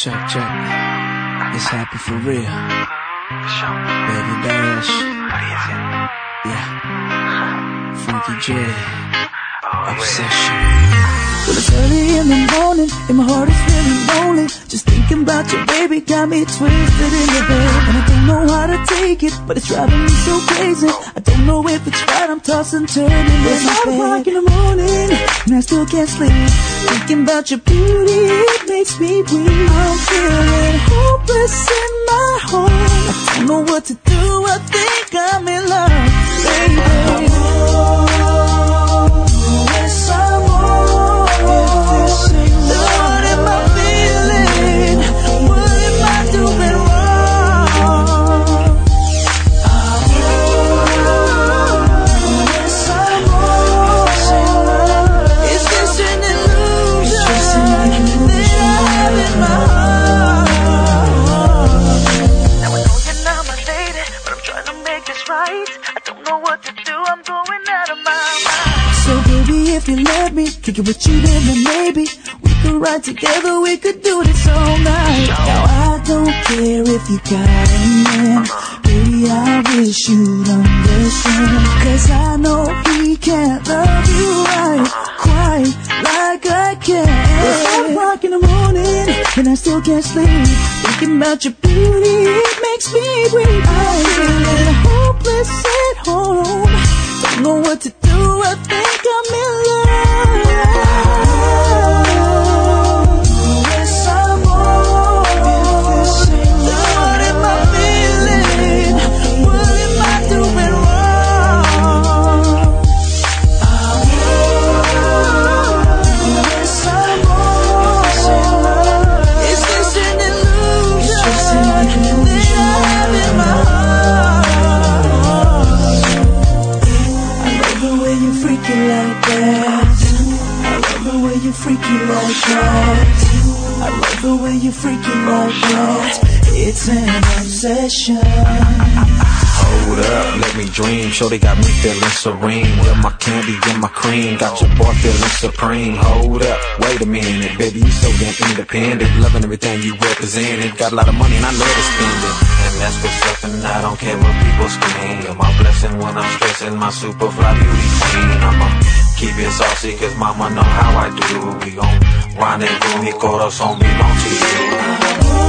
Check, check. It's happy for real. Baby Bash. Yeah. Frankie J. Obsession. Well, it's early in the morning and my heart is feeling lonely. Just thinking about your baby got me twisted in the bed. And I don't know how to take it, but it's driving me so crazy. I don't know if it's right, I'm tossing, turning in my bed. o'clock in the morning and I still can't sleep. Thinking about your beauty, it makes me weak. I'm feeling hopeless in my home. I don't know what to do, I think if you let me kick it with you, then maybe we could ride together. We could do this all night. Now I don't care if you got a man, baby. I wish you'd understand, 'cause I know he can't love you right, quite like I can. It's five o'clock in the morning, and I still can't sleep. Thinking about your beauty, it makes me weak. I'm feeling hopeless at home. Don't know what to do, I think I'm the way you freak it like that. I love the way you freak it like that. I love the way you freak it like that. It's an obsession. Hold up, let me dream. Sure, they got me feeling serene. With my candy and my cream. Got your boy feeling supreme. Hold up, wait a minute. Baby, you so damn independent. Loving everything you represent. Got a lot of money and I love to spend it. And that's something I don't care what people scream. You're my blessing when I'm stressing. My super fly beauty queen. I'ma keep it saucy cause mama know how I do. We gon' rendezvous. Mi corazón belong to you.